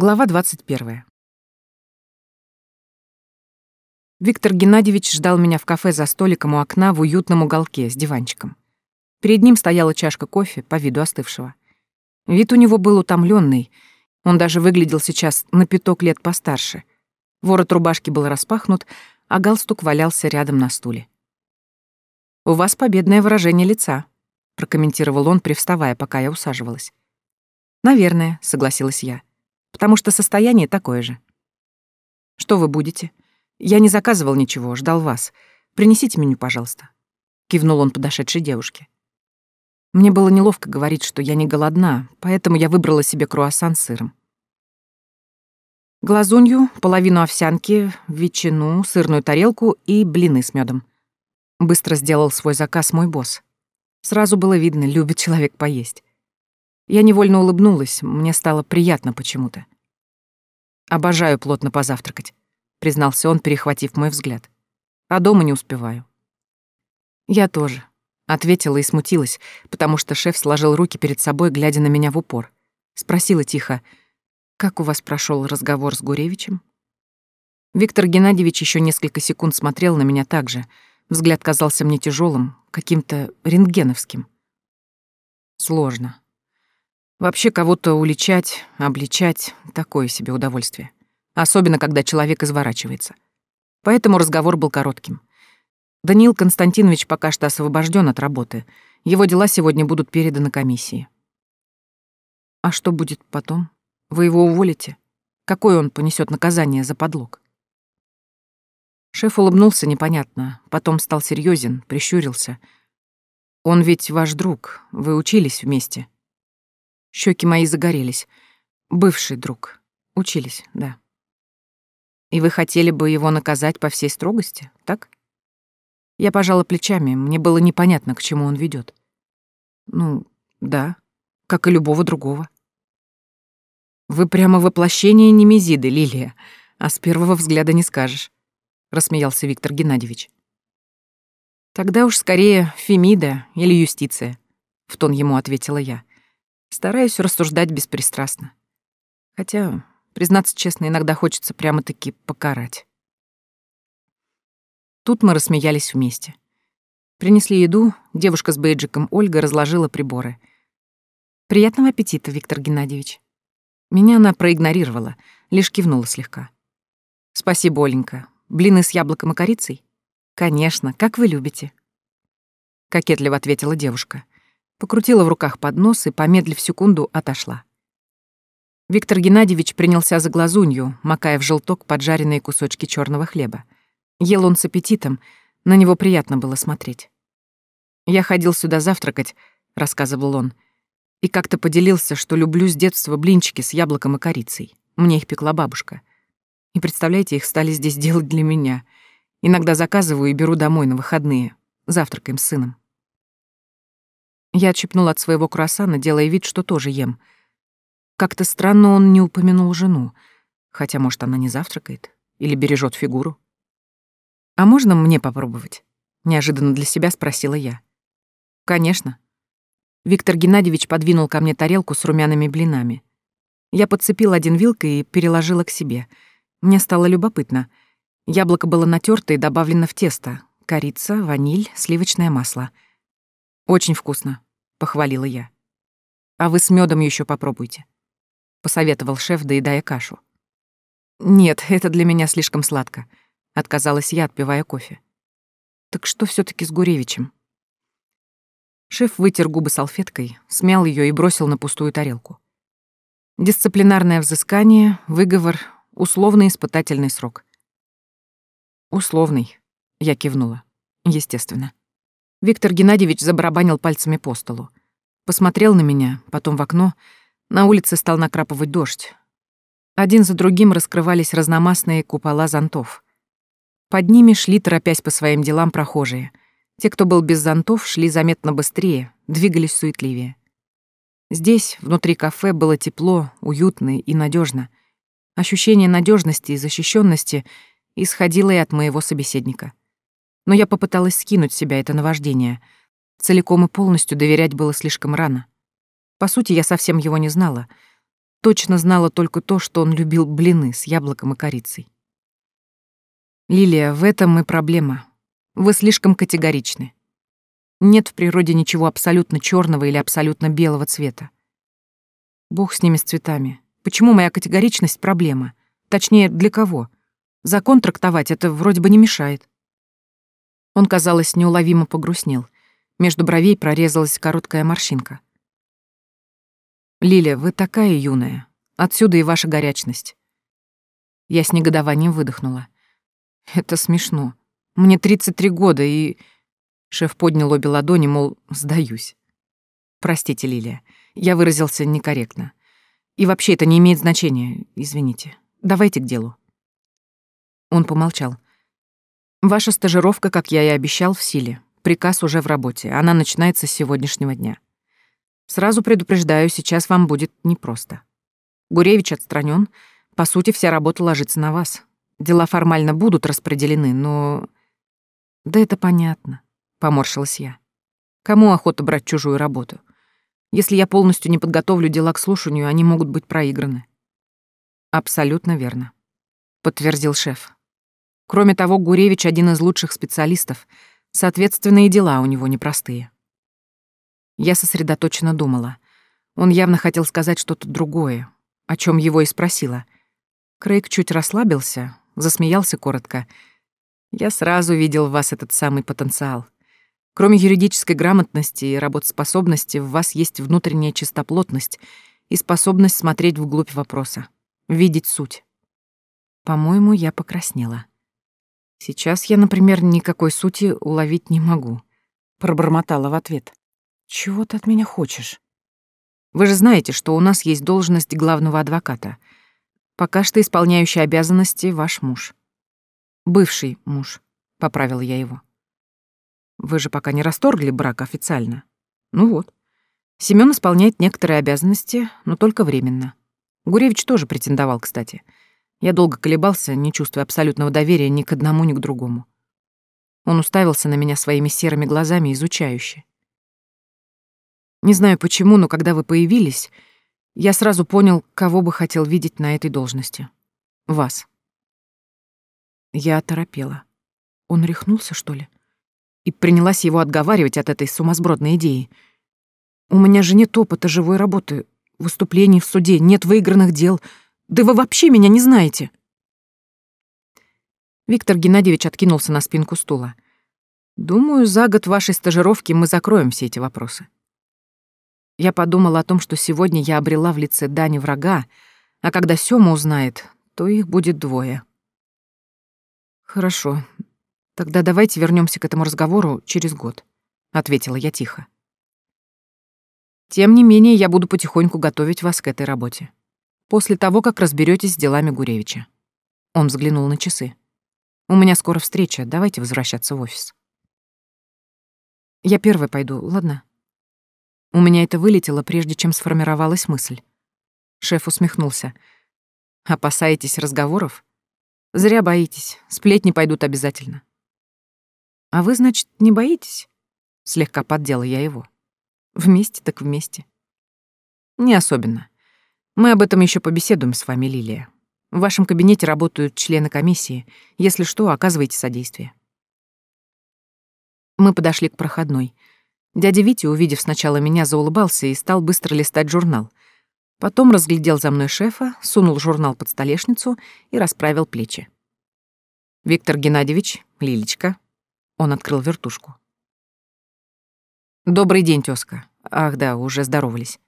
Глава 21. Виктор Геннадьевич ждал меня в кафе за столиком у окна в уютном уголке с диванчиком. Перед ним стояла чашка кофе, по виду остывшего. Вид у него был утомленный. Он даже выглядел сейчас на пяток лет постарше. Ворот рубашки был распахнут, а галстук валялся рядом на стуле. «У вас победное выражение лица», — прокомментировал он, привставая, пока я усаживалась. «Наверное», — согласилась я потому что состояние такое же. Что вы будете? Я не заказывал ничего, ждал вас. Принесите меню, пожалуйста. Кивнул он подошедшей девушке. Мне было неловко говорить, что я не голодна, поэтому я выбрала себе круассан с сыром. Глазунью, половину овсянки, ветчину, сырную тарелку и блины с медом. Быстро сделал свой заказ мой босс. Сразу было видно, любит человек поесть. Я невольно улыбнулась, мне стало приятно почему-то. «Обожаю плотно позавтракать», — признался он, перехватив мой взгляд. «А дома не успеваю». «Я тоже», — ответила и смутилась, потому что шеф сложил руки перед собой, глядя на меня в упор. Спросила тихо, «Как у вас прошел разговор с Гуревичем?» Виктор Геннадьевич еще несколько секунд смотрел на меня так же. Взгляд казался мне тяжелым, каким-то рентгеновским. Сложно. Вообще кого-то уличать, обличать — такое себе удовольствие. Особенно, когда человек изворачивается. Поэтому разговор был коротким. Даниил Константинович пока что освобожден от работы. Его дела сегодня будут переданы комиссии. А что будет потом? Вы его уволите? Какое он понесет наказание за подлог? Шеф улыбнулся непонятно, потом стал серьезен, прищурился. Он ведь ваш друг, вы учились вместе. Щеки мои загорелись. Бывший друг. Учились, да. И вы хотели бы его наказать по всей строгости, так? Я пожала плечами, мне было непонятно, к чему он ведет. Ну, да, как и любого другого. Вы прямо воплощение Немезиды, Лилия, а с первого взгляда не скажешь, рассмеялся Виктор Геннадьевич. Тогда уж скорее Фемида или Юстиция, в тон ему ответила я. Стараюсь рассуждать беспристрастно. Хотя, признаться честно, иногда хочется прямо-таки покарать. Тут мы рассмеялись вместе. Принесли еду, девушка с бейджиком Ольга разложила приборы. «Приятного аппетита, Виктор Геннадьевич». Меня она проигнорировала, лишь кивнула слегка. «Спасибо, Оленька. Блины с яблоком и корицей?» «Конечно, как вы любите». Кокетливо ответила девушка покрутила в руках поднос и, помедлив секунду, отошла. Виктор Геннадьевич принялся за глазунью, макая в желток поджаренные кусочки черного хлеба. Ел он с аппетитом, на него приятно было смотреть. «Я ходил сюда завтракать», — рассказывал он, и как-то поделился, что люблю с детства блинчики с яблоком и корицей. Мне их пекла бабушка. И представляете, их стали здесь делать для меня. Иногда заказываю и беру домой на выходные. Завтракаем с сыном. Я отщипнула от своего круассана, делая вид, что тоже ем. Как-то странно он не упомянул жену, хотя, может, она не завтракает или бережет фигуру. «А можно мне попробовать?» — неожиданно для себя спросила я. «Конечно». Виктор Геннадьевич подвинул ко мне тарелку с румяными блинами. Я подцепила один вилкой и переложила к себе. Мне стало любопытно. Яблоко было натерто и добавлено в тесто. Корица, ваниль, сливочное масло. Очень вкусно похвалила я. А вы с медом еще попробуйте, посоветовал шеф, доедая кашу. Нет, это для меня слишком сладко, отказалась я, отпивая кофе. Так что все таки с Гуревичем? Шеф вытер губы салфеткой, смял ее и бросил на пустую тарелку. Дисциплинарное взыскание, выговор, условный испытательный срок. Условный, я кивнула. Естественно. Виктор Геннадьевич забарабанил пальцами по столу. Посмотрел на меня, потом в окно. На улице стал накрапывать дождь. Один за другим раскрывались разномастные купола зонтов. Под ними шли, торопясь по своим делам, прохожие. Те, кто был без зонтов, шли заметно быстрее, двигались суетливее. Здесь, внутри кафе, было тепло, уютно и надежно. Ощущение надежности и защищенности исходило и от моего собеседника но я попыталась скинуть с себя это наваждение. Целиком и полностью доверять было слишком рано. По сути, я совсем его не знала. точно знала только то, что он любил блины с яблоком и корицей. «Лилия, в этом и проблема. Вы слишком категоричны. Нет в природе ничего абсолютно черного или абсолютно белого цвета. Бог с ними, с цветами. Почему моя категоричность — проблема? Точнее, для кого? Закон трактовать это вроде бы не мешает. Он, казалось, неуловимо погрустнел. Между бровей прорезалась короткая морщинка. «Лиля, вы такая юная. Отсюда и ваша горячность». Я с негодованием выдохнула. «Это смешно. Мне 33 года, и...» Шеф поднял обе ладони, мол, сдаюсь. «Простите, Лилия, я выразился некорректно. И вообще это не имеет значения, извините. Давайте к делу». Он помолчал. «Ваша стажировка, как я и обещал, в силе. Приказ уже в работе. Она начинается с сегодняшнего дня. Сразу предупреждаю, сейчас вам будет непросто. Гуревич отстранен. По сути, вся работа ложится на вас. Дела формально будут распределены, но... Да это понятно, поморщилась я. Кому охота брать чужую работу? Если я полностью не подготовлю дела к слушанию, они могут быть проиграны. Абсолютно верно, подтвердил шеф. Кроме того, Гуревич один из лучших специалистов, соответственно, и дела у него непростые. Я сосредоточенно думала. Он явно хотел сказать что-то другое, о чем его и спросила. Крейг чуть расслабился, засмеялся коротко. «Я сразу видел в вас этот самый потенциал. Кроме юридической грамотности и работоспособности, в вас есть внутренняя чистоплотность и способность смотреть вглубь вопроса, видеть суть». По-моему, я покраснела. Сейчас я, например, никакой сути уловить не могу. Пробормотала в ответ. Чего ты от меня хочешь? Вы же знаете, что у нас есть должность главного адвоката. Пока что исполняющий обязанности ваш муж. Бывший муж, поправил я его. Вы же пока не расторгли брак официально. Ну вот. Семён исполняет некоторые обязанности, но только временно. Гуревич тоже претендовал, кстати. Я долго колебался, не чувствуя абсолютного доверия ни к одному, ни к другому. Он уставился на меня своими серыми глазами, изучающе. Не знаю почему, но когда вы появились, я сразу понял, кого бы хотел видеть на этой должности. Вас. Я оторопела. Он рехнулся, что ли? И принялась его отговаривать от этой сумасбродной идеи. У меня же нет опыта живой работы, выступлений в суде, нет выигранных дел. Да вы вообще меня не знаете. Виктор Геннадьевич откинулся на спинку стула. Думаю, за год вашей стажировки мы закроем все эти вопросы. Я подумала о том, что сегодня я обрела в лице Дани врага, а когда Сёма узнает, то их будет двое. Хорошо. Тогда давайте вернемся к этому разговору через год, ответила я тихо. Тем не менее, я буду потихоньку готовить вас к этой работе. После того, как разберетесь с делами Гуревича. Он взглянул на часы. У меня скоро встреча, давайте возвращаться в офис. Я первой пойду, ладно? У меня это вылетело, прежде чем сформировалась мысль. Шеф усмехнулся. «Опасаетесь разговоров? Зря боитесь. Сплетни пойдут обязательно». «А вы, значит, не боитесь?» Слегка поддела я его. «Вместе так вместе». «Не особенно. Мы об этом еще побеседуем с вами, Лилия. В вашем кабинете работают члены комиссии. Если что, оказывайте содействие». Мы подошли к проходной — Дядя Витя, увидев сначала меня, заулыбался и стал быстро листать журнал. Потом разглядел за мной шефа, сунул журнал под столешницу и расправил плечи. «Виктор Геннадьевич, Лилечка». Он открыл вертушку. «Добрый день, тёзка. Ах да, уже здоровались».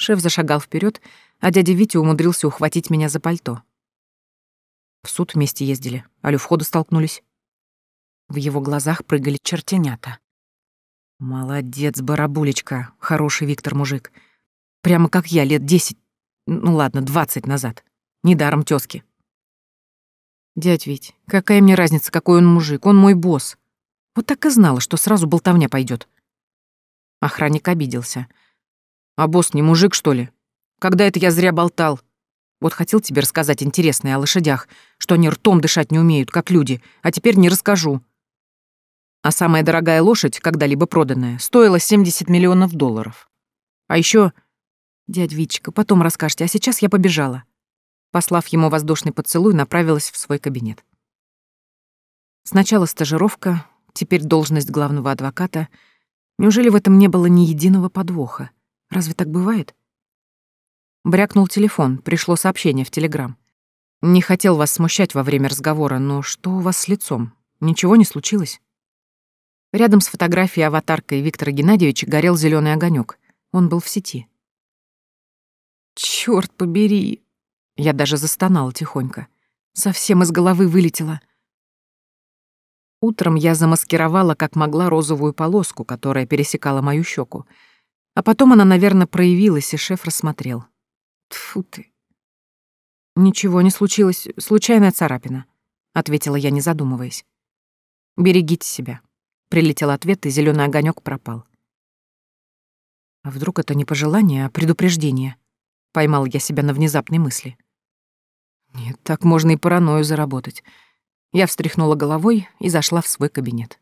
Шеф зашагал вперед, а дядя Витя умудрился ухватить меня за пальто. В суд вместе ездили, а у входа столкнулись. В его глазах прыгали чертенята. Молодец, барабулечка, хороший Виктор мужик. Прямо как я лет десять, ну ладно, двадцать назад. Недаром тёзки. Дядь Вить, какая мне разница, какой он мужик, он мой босс. Вот так и знала, что сразу болтовня пойдет. Охранник обиделся. А босс не мужик, что ли? Когда это я зря болтал? Вот хотел тебе рассказать интересное о лошадях, что они ртом дышать не умеют, как люди, а теперь не расскажу. А самая дорогая лошадь, когда-либо проданная, стоила 70 миллионов долларов. А еще Дядь Витчика, потом расскажете, а сейчас я побежала. Послав ему воздушный поцелуй, направилась в свой кабинет. Сначала стажировка, теперь должность главного адвоката. Неужели в этом не было ни единого подвоха? Разве так бывает? Брякнул телефон, пришло сообщение в Телеграм. Не хотел вас смущать во время разговора, но что у вас с лицом? Ничего не случилось? Рядом с фотографией аватаркой Виктора Геннадьевича горел зеленый огонек. Он был в сети. Черт побери! Я даже застонала тихонько. Совсем из головы вылетела. Утром я замаскировала как могла розовую полоску, которая пересекала мою щеку. А потом она, наверное, проявилась, и шеф рассмотрел. Тфу ты. Ничего не случилось, случайная царапина, ответила я, не задумываясь. Берегите себя. Прилетел ответ, и зеленый огонек пропал. А вдруг это не пожелание, а предупреждение? Поймал я себя на внезапной мысли. Нет, так можно и паранойю заработать. Я встряхнула головой и зашла в свой кабинет.